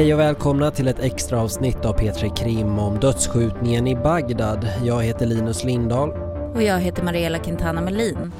Hej och välkomna till ett extra avsnitt av P3 Krim om dödsskjutningen i Bagdad. Jag heter Linus Lindahl. Och jag heter Mariella Quintana Melin.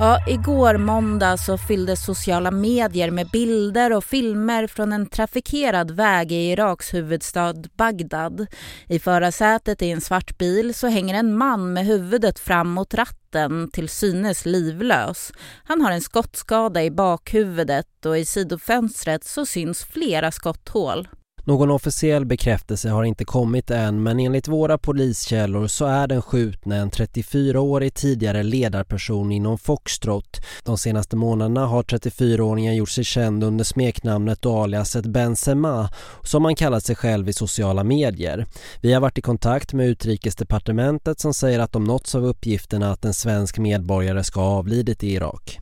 Ja, igår måndag så fylldes sociala medier med bilder och filmer från en trafikerad väg i Iraks huvudstad Bagdad. I förarsätet i en svart bil så hänger en man med huvudet fram mot ratten till synes livlös. Han har en skottskada i bakhuvudet och i sidofönstret så syns flera skotthål. Någon officiell bekräftelse har inte kommit än men enligt våra poliskällor så är den skjutne en 34-årig tidigare ledarperson inom Foxtrot. De senaste månaderna har 34-åringen gjort sig känd under smeknamnet och aliaset Benzema som han kallat sig själv i sociala medier. Vi har varit i kontakt med utrikesdepartementet som säger att de nåtts av uppgifterna att en svensk medborgare ska ha avlidit i Irak.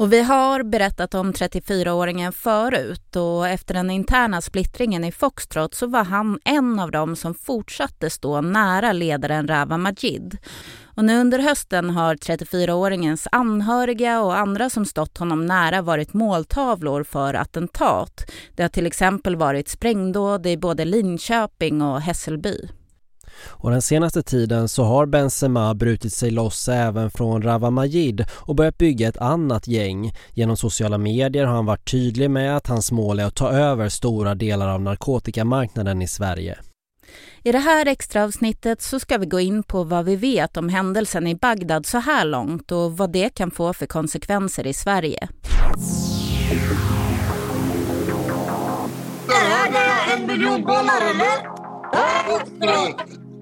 Och vi har berättat om 34-åringen förut och efter den interna splittringen i Foxtrot så var han en av dem som fortsatte stå nära ledaren Rava Majid. Och nu under hösten har 34-åringens anhöriga och andra som stått honom nära varit måltavlor för attentat. Det har till exempel varit sprängdåd i både Linköping och Hässelby. Och den senaste tiden så har Benzema brutit sig loss även från Rava Majid och börjat bygga ett annat gäng. Genom sociala medier har han varit tydlig med att hans mål är att ta över stora delar av narkotikamarknaden i Sverige. I det här extra avsnittet så ska vi gå in på vad vi vet om händelsen i Bagdad så här långt och vad det kan få för konsekvenser i Sverige. Det här är en miljon dollar eller?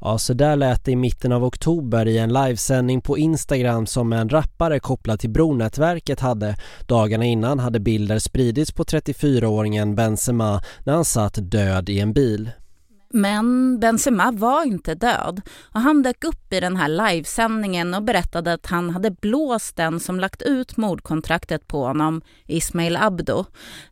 Ja, så där lät det i mitten av oktober i en livesändning på Instagram som en rappare kopplad till Bronätverket hade. Dagarna innan hade bilder spridits på 34-åringen Benzema när han satt död i en bil. Men Benzema var inte död och han dök upp i den här livesändningen och berättade att han hade blåst den som lagt ut mordkontraktet på honom, Ismail Abdo,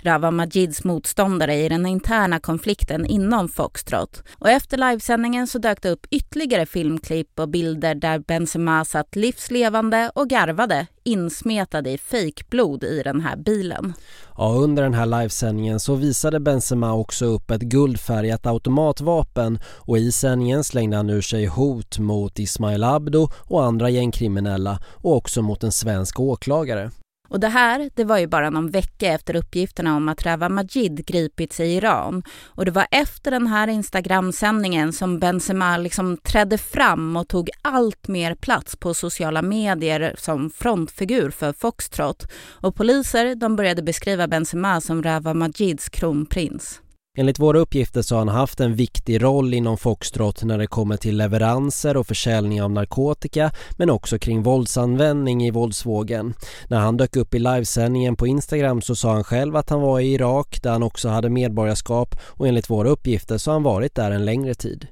Rava Majids motståndare i den interna konflikten inom Foxtrot. Och efter livesändningen så dök det upp ytterligare filmklipp och bilder där Benzema satt livslevande och garvade insmetade i fejkblod i den här bilen. Ja, under den här livesändningen så visade Benzema också upp ett guldfärgat automatvapen och i sändningen slängde han ur sig hot mot Ismail Abdo och andra gängkriminella och också mot en svensk åklagare. Och det här det var ju bara någon vecka efter uppgifterna om att Rava Majid gripits i Iran. Och det var efter den här Instagram-sändningen som Benzema liksom trädde fram och tog allt mer plats på sociala medier som frontfigur för Foxtrot. Och poliser de började beskriva Benzema som Rava Majids kronprins. Enligt våra uppgifter så har han haft en viktig roll inom Foxtrot när det kommer till leveranser och försäljning av narkotika men också kring våldsanvändning i våldsvågen. När han dök upp i livesändningen på Instagram så sa han själv att han var i Irak där han också hade medborgarskap och enligt våra uppgifter så har han varit där en längre tid.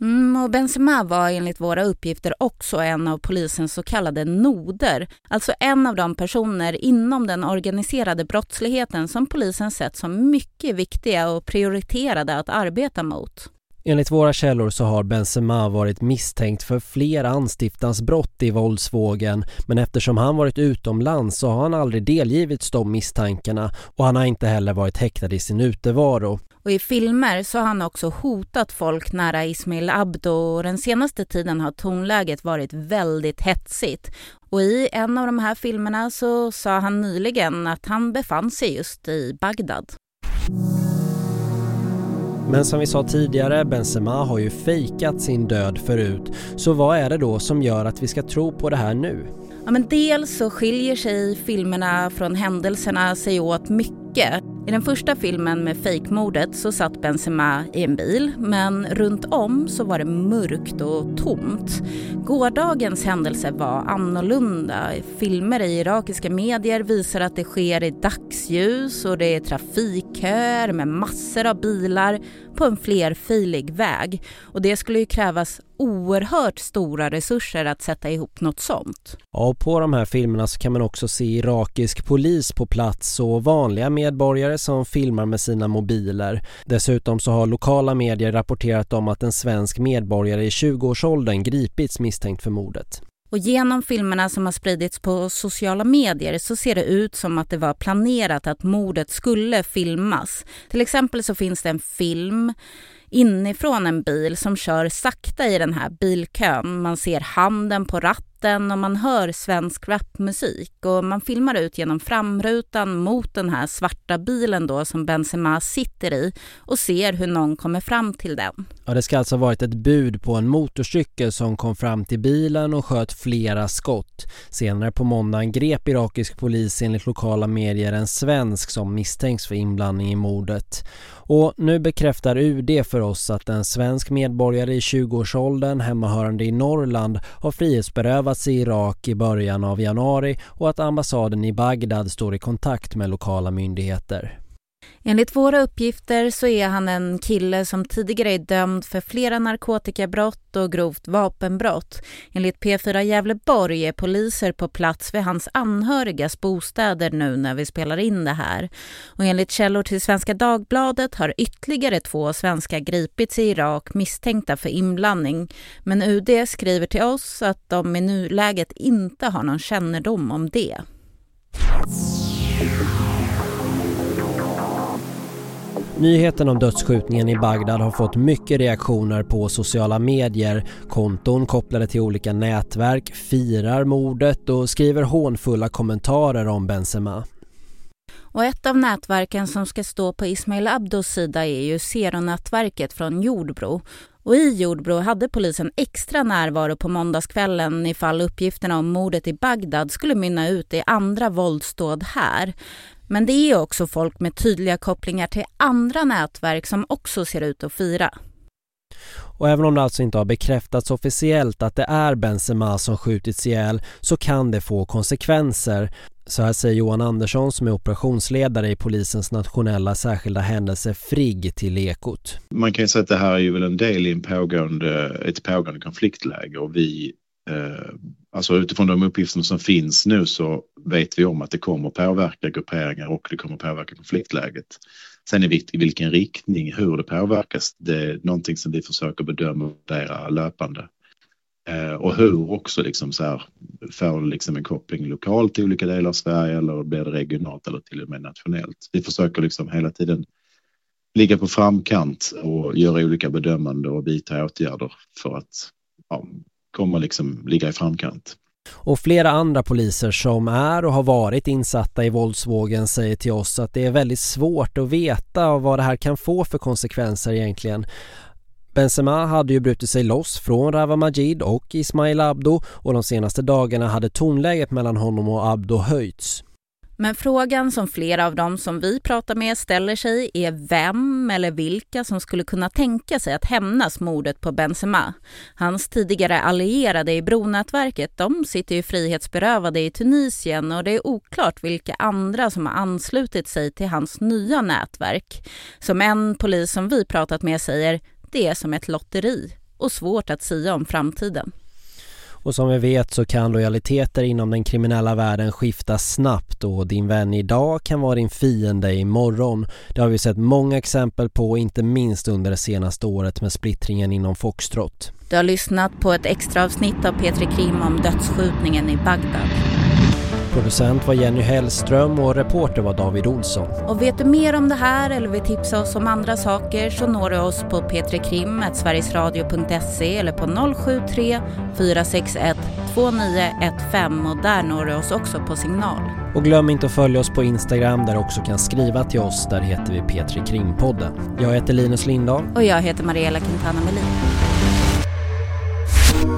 Mm, och Benzema var enligt våra uppgifter också en av polisens så kallade noder. Alltså en av de personer inom den organiserade brottsligheten som polisen sett som mycket viktiga och prioriterade att arbeta mot. Enligt våra källor så har Benzema varit misstänkt för flera anstiftansbrott i våldsvågen men eftersom han varit utomlands så har han aldrig delgivits de misstankarna och han har inte heller varit häktad i sin utevaro. Och i filmer så har han också hotat folk nära Ismail Abdo och den senaste tiden har tonläget varit väldigt hetsigt. Och i en av de här filmerna så sa han nyligen att han befann sig just i Bagdad. Men som vi sa tidigare, Benzema har ju fejkat sin död förut. Så vad är det då som gör att vi ska tro på det här nu? Ja, men dels så skiljer sig filmerna från händelserna sig åt mycket. I den första filmen med fejkmordet så satt Benzema i en bil men runt om så var det mörkt och tomt. Gårdagens händelse var annorlunda. Filmer i irakiska medier visar att det sker i dagsljus och det är trafikköer med massor av bilar på en flerfilig väg. Och det skulle ju krävas oerhört stora resurser att sätta ihop något sånt. Ja, på de här filmerna så kan man också se irakisk polis på plats och vanliga medborgare som filmar med sina mobiler. Dessutom så har lokala medier rapporterat om att en svensk medborgare i 20-årsåldern gripits misstänkt för mordet. Och genom filmerna som har spridits på sociala medier så ser det ut som att det var planerat att mordet skulle filmas. Till exempel så finns det en film inifrån en bil som kör sakta i den här bilkön. Man ser handen på ratten natten och man hör svensk rapmusik och man filmar ut genom framrutan mot den här svarta bilen då som Benzema sitter i och ser hur någon kommer fram till den. Ja, det ska alltså ha varit ett bud på en motorcykel som kom fram till bilen och sköt flera skott. Senare på måndagen grep irakisk polis enligt lokala medier en svensk som misstänks för inblandning i mordet. Och nu bekräftar UD för oss att en svensk medborgare i 20-årsåldern hemmahörande i Norrland har frihetsberövats i Irak i början av januari och att ambassaden i Bagdad står i kontakt med lokala myndigheter. Enligt våra uppgifter så är han en kille som tidigare är dömd för flera narkotikabrott och grovt vapenbrott. Enligt P4 Gävleborg är poliser på plats vid hans anhörigas bostäder nu när vi spelar in det här. Och enligt källor till Svenska Dagbladet har ytterligare två svenskar gripits i Irak misstänkta för inblandning. Men UD skriver till oss att de i nuläget inte har någon kännedom om det. Nyheten om dödsskjutningen i Bagdad har fått mycket reaktioner på sociala medier. Konton kopplade till olika nätverk firar mordet och skriver hånfulla kommentarer om Benzema. Och ett av nätverken som ska stå på Ismail Abdos sida är ju Zero-nätverket från Jordbro. Och i Jordbro hade polisen extra närvaro på måndagskvällen ifall uppgifterna om mordet i Bagdad skulle mynna ut i andra våldsdåd här. Men det är också folk med tydliga kopplingar till andra nätverk som också ser ut att fira. Och även om det alltså inte har bekräftats officiellt att det är Benzema som skjutits ihjäl så kan det få konsekvenser. Så här säger Johan Andersson som är operationsledare i polisens nationella särskilda händelse FRIG till Ekot. Man kan ju säga att det här är ju väl en del i en pågående, ett pågående konfliktläge och vi Eh, alltså utifrån de uppgifter som finns nu så vet vi om att det kommer påverka grupperingar och det kommer påverka konfliktläget. Sen är det i vilken riktning, hur det påverkas, det är någonting som vi försöker bedöma där löpande. Eh, och hur också liksom så här, får liksom en koppling lokalt till olika delar av Sverige eller blir det regionalt eller till och med nationellt. Vi försöker liksom hela tiden ligga på framkant och göra olika bedömande och vidta åtgärder för att ja, komma liksom ligga i framkant. Och flera andra poliser som är och har varit insatta i våldsvågen säger till oss att det är väldigt svårt att veta vad det här kan få för konsekvenser egentligen. Benzema hade ju brutit sig loss från Rava Majid och Ismail Abdo och de senaste dagarna hade tonläget mellan honom och Abdo höjts. Men frågan som flera av dem som vi pratar med ställer sig är vem eller vilka som skulle kunna tänka sig att hämnas mordet på Benzema. Hans tidigare allierade i bronätverket de sitter ju frihetsberövade i Tunisien och det är oklart vilka andra som har anslutit sig till hans nya nätverk. Som en polis som vi pratat med säger, det är som ett lotteri och svårt att säga om framtiden. Och som vi vet så kan lojaliteter inom den kriminella världen skifta snabbt och din vän idag kan vara din fiende imorgon. Det har vi sett många exempel på, inte minst under det senaste året med splittringen inom Foxtrot. Du har lyssnat på ett extra avsnitt av Petri Krim om dödsskjutningen i Bagdad. Producent var Jenny Hellström och reporter var David Olsson. Och vet du mer om det här eller vill tipsa oss om andra saker så når du oss på p3krim.sverigesradio.se eller på 073 461 2915 och där når du oss också på signal. Och glöm inte att följa oss på Instagram där du också kan skriva till oss. Där heter vi Petri Krimpodden. Jag heter Linus Lindahl. Och jag heter Mariella Quintana Melin.